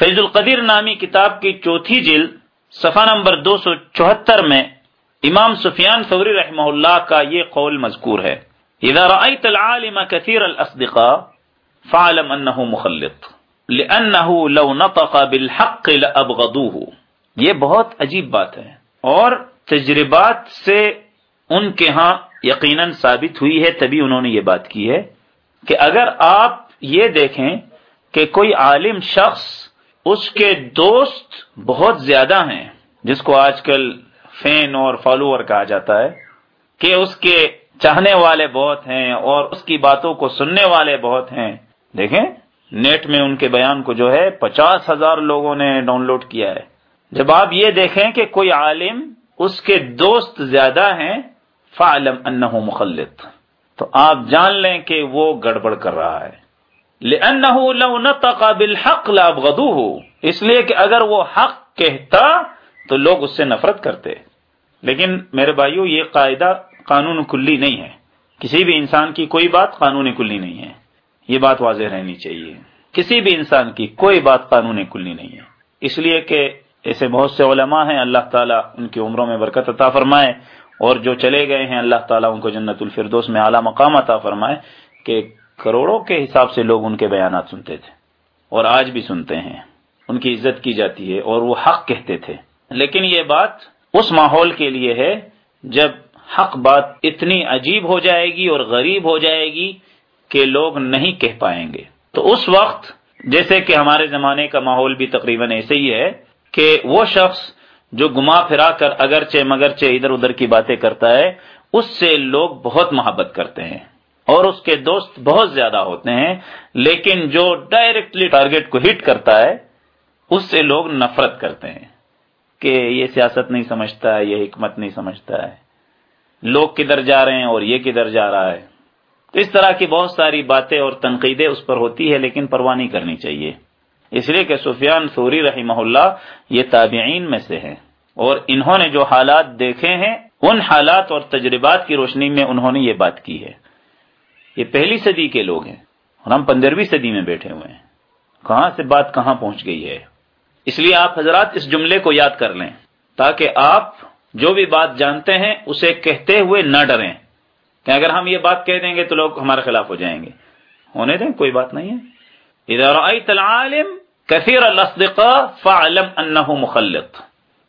فیض القدیر نامی کتاب کی چوتھی جلد، صفحہ نمبر دو سو چوہتر میں امام سفیان فوری رحمہ اللہ کا یہ قول مذکور ہے۔ اذا رأيت العالم كثير الاصدقاء فعلم انه مخلط لانه لو نطق بالحق لابغضوه یہ بہت عجیب بات ہے۔ اور تجربات سے ان کے ہاں یقیناً ثابت ہوئی ہے، تبھی انہوں نے یہ بات کی ہے کہ اگر آپ یہ دیکھیں کہ کوئی عالم شخص اس کے دوست بہت زیادہ ہیں، جس کو آج کل فین اور فالوور کہا جاتا ہے، کہ اس کے چاہنے والے بہت ہیں اور اس کی باتوں کو سننے والے بہت ہیں۔ دیکھیں، نیٹ میں ان کے بیان کو جو ہے، پچاس ہزار لوگوں نے ڈاؤن لوڈ کیا ہے۔ جب آپ یہ دیکھیں کہ کوئی عالم اس کے دوست زیادہ ہیں فعلم انہو مخلط۔ تو آپ جان لیں کہ وہ گڑبڑ کر رہا ہے۔ لأنه لو نطق بالحق لابغضوه اس لیے کہ اگر وہ حق کہتا تو لوگ اس سے نفرت کرتے. لیکن میرے بھائیو، یہ قاعدہ قانون کلی نہیں ہے. کسی بھی انسان کی کوئی بات قانون کلی نہیں ہے. یہ بات واضح رہنی چاہیے. کسی بھی انسان کی کوئی بات قانون کلی نہیں ہے. اس لیے کہ ایسے بہت سے علماء ہیں، اللہ تعالیٰ ان کی عمروں میں برکت عطا فرمائے اور جو چلے گئے ہیں، اللہ تعالیٰ ان کو جنت الفردوس میں اعلیٰ مقام عطا فرمائے کہ کروڑوں کے حساب سے لوگ ان کے بیانات سنتے تھے اور آج بھی سنتے ہیں۔ ان کی عزت کی جاتی ہے اور وہ حق کہتے تھے۔ لیکن یہ بات اس ماحول کے لیے ہے جب حق بات اتنی عجیب ہو جائے گی اور غریب ہو جائے گی کہ لوگ نہیں کہہ پائیں گے۔ تو اس وقت جیسے کہ ہمارے زمانے کا ماحول بھی تقریباً ایسے ہی ہے کہ وہ شخص جو گما پھرا کر اگرچہ مگرچہ ادھر ادھر کی باتیں کرتا ہے، اس سے لوگ بہت محبت کرتے ہیں۔ اور اس کے دوست بہت زیادہ ہوتے ہیں، لیکن جو ڈائریکٹلی ٹارگیٹ کو ہٹ کرتا ہے، اس سے لوگ نفرت کرتے ہیں کہ یہ سیاست نہیں سمجھتا ہے یہ حکمت نہیں سمجھتا ہے۔ لوگ کدھر جا رہے ہیں اور یہ کدھر جا رہا ہے۔ تو اس طرح کی بہت ساری باتیں اور تنقیدیں اس پر ہوتی ہے لیکن پرواہ نہیں کرنی چاہیے۔ اس لیے کہ سفیان سوری رحمہ اللہ یہ تابعین میں سے ہیں۔ اور انہوں نے جو حالات دیکھے ہیں، ان حالات اور تجربات کی روشنی میں انہوں نے یہ بات کی ہے۔ یہ پہلی صدی کے لوگ ہیں اور ہم پندرہویں صدی میں بیٹھے ہوئے ہیں۔ کہاں سے بات کہاں پہنچ گئی ہے؟ اس لیے آپ حضرات اس جملے کو یاد کر لیں تاکہ آپ جو بھی بات جانتے ہیں اسے کہتے ہوئے نہ ڈریں۔ کہ اگر ہم یہ بات کہہ دیں گے تو لوگ ہمارے خلاف ہو جائیں گے۔ ہونے دیں، کوئی بات نہیں ہے۔ العالم کثیر الاصدقاء فعلم انه مخلط۔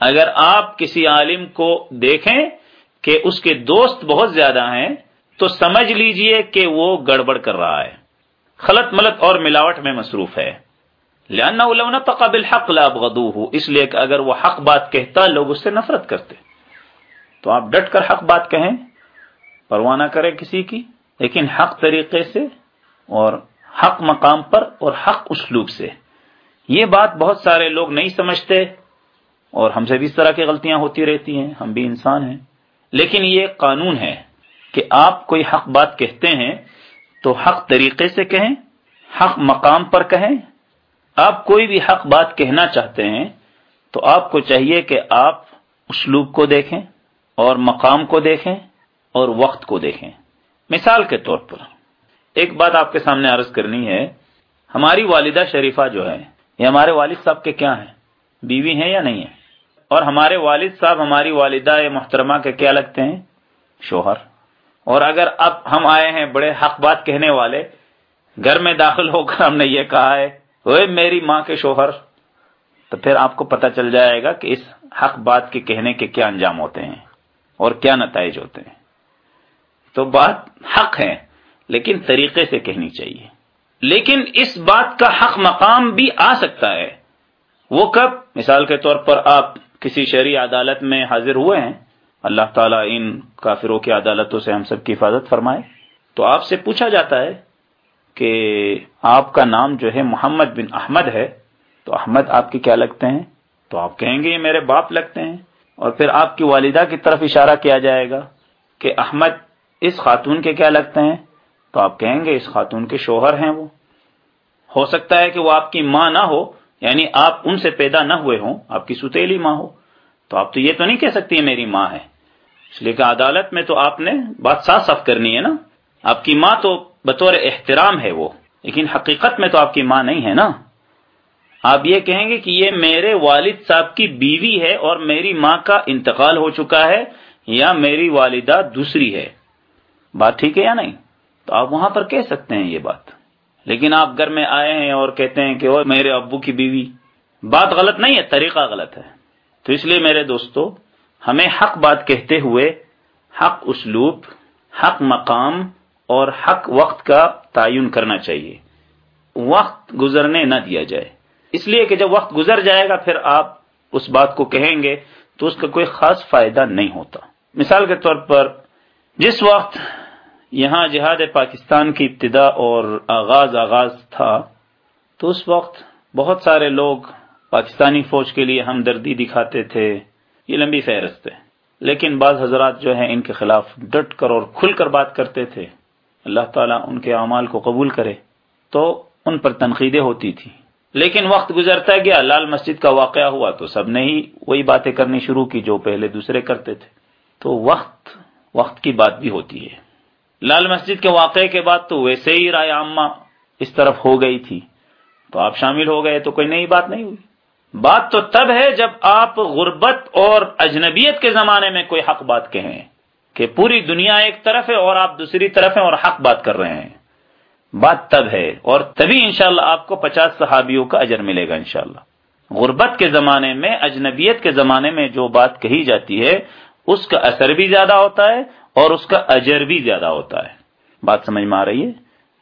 اگر آپ کسی عالم کو دیکھیں کہ اس کے دوست بہت زیادہ ہیں تو سمجھ لیجیے کہ وہ گڑبڑ کر رہا ہے۔ خلط ملت اور ملاوٹ میں مصروف ہے۔ لأنه لو نطق بالحق لابغضوه اس لیے کہ اگر وہ حق بات کہتا، لوگ اس سے نفرت کرتے۔ تو آپ ڈٹ کر حق بات کہیں، پرواہ نہ کریں کسی کی، لیکن حق طریقے سے اور حق مقام پر اور حق اسلوب سے۔ یہ بات بہت سارے لوگ نہیں سمجھتے اور ہم سے بھی اس طرح کی غلطیاں ہوتی رہتی ہیں۔ ہم بھی انسان ہیں۔ لیکن یہ قانون ہے۔ کہ آپ کوئی حق بات کہتے ہیں تو حق طریقے سے کہیں، حق مقام پر کہیں۔ آپ کوئی بھی حق بات کہنا چاہتے ہیں تو آپ کو چاہیے کہ آپ اسلوب کو دیکھیں اور مقام کو دیکھیں اور وقت کو دیکھیں۔ مثال کے طور پر، ایک بات آپ کے سامنے عرض کرنی ہے، ہماری والدہ شریفہ جو ہے یہ ہمارے والد صاحب کے کیا ہیں؟ بیوی ہیں یا نہیں ہیں؟ اور ہمارے والد صاحب، ہماری والدہ محترمہ کے کیا لگتے ہیں؟ شوہر۔ اور اگر اب ہم آئے ہیں بڑے حق بات کہنے والے، گھر میں داخل ہو کر ہم نے یہ کہا ہے وہ میری ماں کے شوہر، تو پھر آپ کو پتہ چل جائے گا کہ اس حق بات کے کہنے کے کیا انجام ہوتے ہیں اور کیا نتائج ہوتے ہیں۔ تو بات حق ہے، لیکن طریقے سے کہنی چاہیے۔ لیکن اس بات کا حق مقام بھی آ سکتا ہے۔ وہ کب؟ مثال کے طور پر آپ کسی شہری عدالت میں حاضر ہوئے ہیں اللہ تعالیٰ ان کافروں کی عدالتوں سے ہم سب کی حفاظت فرمائے۔ تو آپ سے پوچھا جاتا ہے کہ آپ کا نام جو ہے محمد بن احمد ہے، تو احمد آپ کے کیا لگتے ہیں؟ تو آپ کہیں گے یہ میرے باپ لگتے ہیں۔ اور پھر آپ کی والدہ کی طرف اشارہ کیا جائے گا کہ احمد اس خاتون کے کیا لگتے ہیں؟ تو آپ کہیں گے اس خاتون کے شوہر ہیں وہ۔ ہو سکتا ہے کہ وہ آپ کی ماں نہ ہو یعنی آپ ان سے پیدا نہ ہوئے ہوں، آپ کی ستیلی ماں ہو۔ تو آپ تو یہ تو نہیں کہہ سکتی میری ماں ہے۔ اس لیے کہ عدالت میں تو آپ نے بات صاف صاف کرنی ہے نا؟ آپ کی ماں تو بطور احترام ہے وہ، لیکن حقیقت میں تو آپ کی ماں نہیں ہے نا؟ آپ یہ کہیں گے کہ یہ میرے والد صاحب کی بیوی ہے اور میری ماں کا انتقال ہو چکا ہے یا میری والدہ دوسری ہے؟ بات ٹھیک ہے یا نہیں؟ تو آپ وہاں پر کہہ سکتے ہیں یہ بات۔ لیکن آپ گھر میں آئے ہیں اور کہتے ہیں کہ وہ میرے ابو کی بیوی۔ بات غلط نہیں ہے، طریقہ غلط ہے۔ تو اس لیے میرے دوستو ہمیں حق بات کہتے ہوئے حق اسلوب، حق مقام اور حق وقت کا تعین کرنا چاہیے۔ وقت گزرنے نہ دیا جائے۔ اس لیے کہ جب وقت گزر جائے گا پھر آپ اس بات کو کہیں گے تو اس کا کوئی خاص فائدہ نہیں ہوتا۔ مثال کے طور پر جس وقت یہاں جہاد پاکستان کی ابتدا اور آغاز آغاز تھا، تو اس وقت بہت سارے لوگ پاکستانی فوج کے لیے ہمدردی دکھاتے تھے۔ یہ لمبی فہرست ہے۔ لیکن بعض حضرات جو ہیں ان کے خلاف ڈٹ کر اور کھل کر بات کرتے تھے۔ اللہ تعالیٰ ان کے اعمال کو قبول کرے تو ان پر تنقیدیں ہوتی تھی لیکن وقت گزرتا گیا، لال مسجد کا واقعہ ہوا تو سب نے ہی وہی باتیں کرنی شروع کی جو پہلے دوسرے کرتے تھے۔ تو وقت وقت کی بات بھی ہوتی ہے۔ لال مسجد کے واقعے کے بعد تو ویسے ہی رائے عامہ اس طرف ہو گئی تھی۔ تو آپ شامل ہو گئے تو کوئی نئی بات نہیں ہوئی۔ بات تو تب ہے جب آپ غربت اور اجنبیت کے زمانے میں کوئی حق بات کہیں کہ پوری دنیا ایک طرف ہے اور آپ دوسری طرف ہیں اور حق بات کر رہے ہیں۔ بات تب ہے اور تبھی انشاءاللہ شاء آپ کو پچاس صحابیوں کا اجر ملے گا انشاءاللہ۔ غربت کے زمانے میں، اجنبیت کے زمانے میں جو بات کہی جاتی ہے، اس کا اثر بھی زیادہ ہوتا ہے اور اس کا اجر بھی زیادہ ہوتا ہے۔ بات سمجھ میں آ رہی ہے؟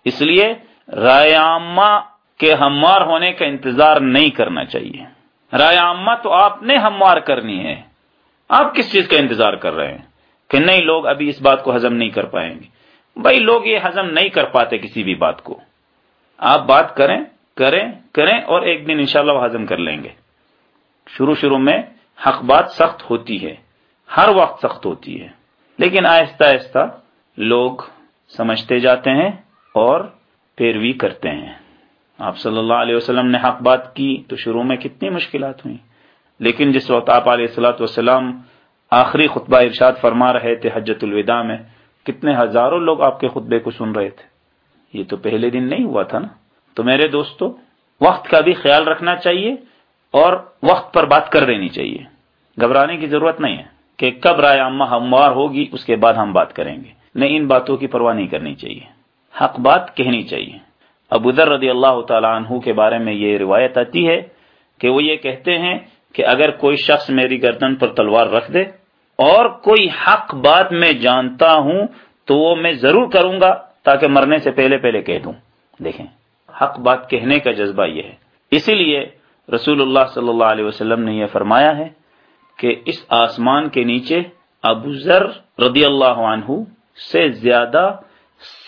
اس لیے رائے عامہ کے ہموار ہونے کا انتظار نہیں کرنا چاہیے۔ رائے عامہ تو آپ نے ہموار کرنی ہے۔ آپ کس چیز کا انتظار کر رہے ہیں؟ کہ نہیں لوگ ابھی اس بات کو ہزم نہیں کر پائیں گے۔ بھائی لوگ یہ ہزم نہیں کر پاتے کسی بھی بات کو۔ آپ بات کریں کریں کریں اور ایک دن انشاءاللہ وہ ہزم کر لیں گے۔ شروع شروع میں حق بات سخت ہوتی ہے۔ ہر وقت سخت ہوتی ہے۔ لیکن آہستہ آہستہ لوگ سمجھتے جاتے ہیں اور پیروی کرتے ہیں۔ آپ صلی اللہ علیہ وسلم نے حق بات کی تو شروع میں کتنی مشکلات ہوئی لیکن جس وقت آپ علیہ السلاۃ وسلم آخری خطبہ ارشاد فرما رہے تھے حجت الوداع میں، کتنے ہزاروں لوگ آپ کے خطبے کو سن رہے تھے۔ یہ تو پہلے دن نہیں ہوا تھا نا۔ تو میرے دوستو، وقت کا بھی خیال رکھنا چاہیے اور وقت پر بات کر دینی چاہیے۔ گھبرانے کی ضرورت نہیں ہے کہ کب رائے عامہ ہموار ہوگی، اس کے بعد ہم بات کریں گے۔ نہیں ان باتوں کی پرواہ نہیں کرنی چاہیے۔ حق بات کہنی چاہیے۔ ابو ذر رضی اللہ تعالیٰ عنہ کے بارے میں یہ روایت آتی ہے کہ وہ یہ کہتے ہیں کہ اگر کوئی شخص میری گردن پر تلوار رکھ دے اور کوئی حق بات میں جانتا ہوں تو وہ میں ضرور کروں گا تاکہ مرنے سے پہلے پہلے کہہ دوں۔ دیکھیں، حق بات کہنے کا جذبہ یہ ہے۔ اسی لیے رسول اللہ صلی اللہ علیہ وسلم نے یہ فرمایا ہے کہ اس آسمان کے نیچے ابو ذر رضی اللہ عنہ سے زیادہ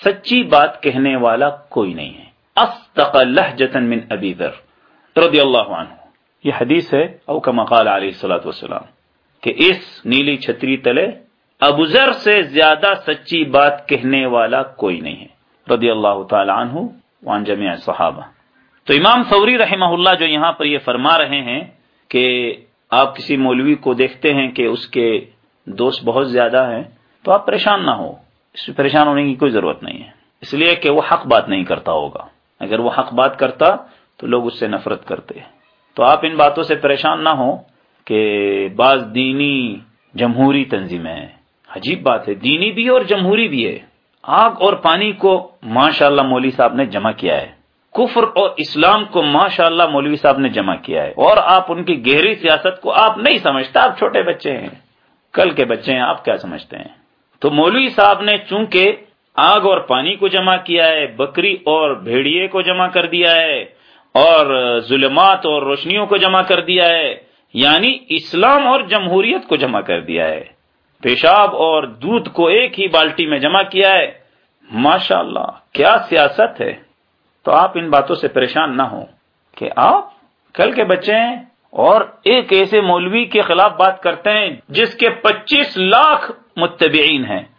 سچی بات کہنے والا کوئی نہیں ہے۔ استق لہجتن من ابی ذر رضی اللہ عنہ یہ حدیث ہے او کما قال علیہ الصلوۃ والسلام کہ اس نیلی چھتری تلے ابو ذر سے زیادہ سچی بات کہنے والا کوئی نہیں ہے۔ رضی اللہ تعالی عنہ وان جميع صحابہ تو امام فوری رحمہ اللہ جو یہاں پر یہ فرما رہے ہیں کہ آپ کسی مولوی کو دیکھتے ہیں کہ اس کے دوست بہت زیادہ ہیں تو آپ پریشان نہ ہو اس پریشان ہونے کی کوئی ضرورت نہیں ہے۔ اس لیے کہ وہ حق بات نہیں کرتا ہوگا۔ اگر وہ حق بات کرتا تو لوگ اس سے نفرت کرتے۔ تو آپ ان باتوں سے پریشان نہ ہو کہ بعض دینی جمہوری تنظیمیں ہیں۔ عجیب بات ہے، دینی بھی اور جمہوری بھی ہے۔ آگ اور پانی کو ماشاء اللہ مولوی صاحب نے جمع کیا ہے۔ کفر اور اسلام کو ماشاء اللہ مولوی صاحب نے جمع کیا ہے۔ اور آپ ان کی گہری سیاست کو آپ نہیں سمجھتے، آپ چھوٹے بچے ہیں۔ کل کے بچے ہیں، آپ کیا سمجھتے ہیں؟ تو مولوی صاحب نے چونکہ آگ اور پانی کو جمع کیا ہے، بکری اور بھیڑیے کو جمع کر دیا ہے، اور ظلمات اور روشنیوں کو جمع کر دیا ہے یعنی اسلام اور جمہوریت کو جمع کر دیا ہے۔ پیشاب اور دودھ کو ایک ہی بالٹی میں جمع کیا ہے۔ ماشاء اللہ کیا سیاست ہے۔ تو آپ ان باتوں سے پریشان نہ ہوں کہ آپ کل کے بچے ہیں اور ایک ایسے مولوی کے خلاف بات کرتے ہیں جس کے پچیس لاکھ متبعین ہیں۔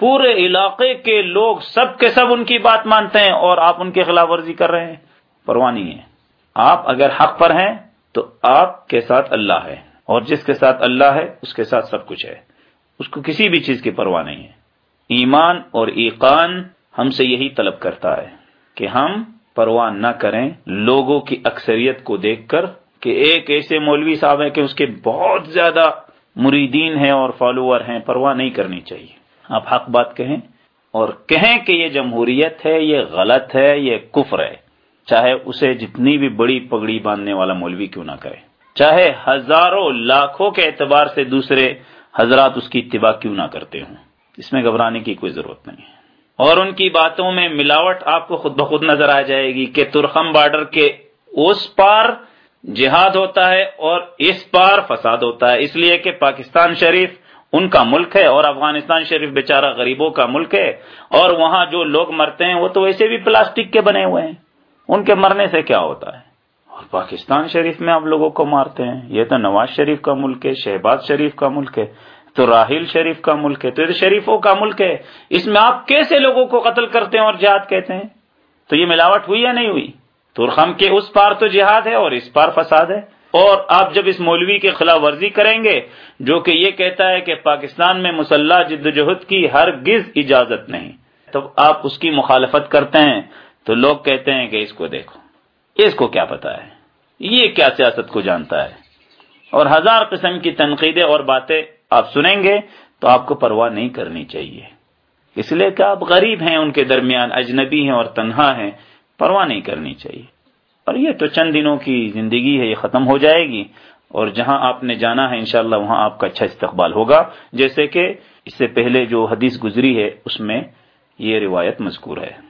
پورے علاقے کے لوگ سب کے سب ان کی بات مانتے ہیں اور آپ ان کے خلاف ورزی کر رہے ہیں۔ پرواہ نہیں ہے۔ آپ اگر حق پر ہیں تو آپ کے ساتھ اللہ ہے۔ اور جس کے ساتھ اللہ ہے، اس کے ساتھ سب کچھ ہے۔ اس کو کسی بھی چیز کی پرواہ نہیں ہے۔ ایمان اور ایقان ہم سے یہی طلب کرتا ہے کہ ہم پرواہ نہ کریں لوگوں کی اکثریت کو دیکھ کر کہ ایک ایسے مولوی صاحب ہیں کہ اس کے بہت زیادہ مریدین ہیں اور فالوور ہیں۔ پرواہ نہیں کرنی چاہیے۔ آپ حق بات کہیں اور کہیں کہ یہ جمہوریت ہے، یہ غلط ہے، یہ کفر ہے۔ چاہے اسے جتنی بھی بڑی پگڑی باندھنے والا مولوی کیوں نہ کرے۔ چاہے ہزاروں لاکھوں کے اعتبار سے دوسرے حضرات اس کی اتباع کیوں نہ کرتے ہوں۔ اس میں گھبرانے کی کوئی ضرورت نہیں۔ ہے اور ان کی باتوں میں ملاوٹ آپ کو خود بخود نظر آ جائے گی کہ ترخم بارڈر کے اس پار جہاد ہوتا ہے اور اس پار فساد ہوتا ہے۔ اس لیے کہ پاکستان شریف ان کا ملک ہے اور افغانستان شریف بیچارہ غریبوں کا ملک ہے اور وہاں جو لوگ مرتے ہیں وہ تو ویسے بھی پلاسٹک کے بنے ہوئے ہیں۔ ان کے مرنے سے کیا ہوتا ہے؟ اور پاکستان شریف میں آپ لوگوں کو مارتے ہیں۔ یہ تو نواز شریف کا ملک ہے، شہباز شریف کا ملک ہے، تو راہیل شریف کا ملک ہے، تو یہ شریفوں کا ملک ہے۔ اس میں آپ کیسے لوگوں کو قتل کرتے ہیں اور جہاد کہتے ہیں؟ تو یہ ملاوٹ ہوئی یا نہیں ہوئی؟ ترخم کے اس پار تو جہاد ہے اور اس پار فساد ہے۔ اور آپ جب اس مولوی کے خلاف ورزی کریں گے، جو کہ یہ کہتا ہے کہ پاکستان میں مسلح جد و جہد کی ہر گز اجازت نہیں۔ تو آپ اس کی مخالفت کرتے ہیں، تو لوگ کہتے ہیں کہ اس کو دیکھو۔ اس کو کیا پتا ہے؟ یہ کیا سیاست کو جانتا ہے؟ اور ہزار قسم کی تنقیدیں اور باتیں آپ سنیں گے، تو آپ کو پرواہ نہیں کرنی چاہیے۔ اس لیے کہ آپ غریب ہیں، ان کے درمیان اجنبی ہیں اور تنہا ہیں، پرواہ نہیں کرنی چاہیے۔ اور یہ تو چند دنوں کی زندگی ہے، یہ ختم ہو جائے گی۔ اور جہاں آپ نے جانا ہے، انشاءاللہ وہاں آپ کا اچھا استقبال ہوگا۔ جیسے کہ اس سے پہلے جو حدیث گزری ہے، اس میں یہ روایت مذکور ہے۔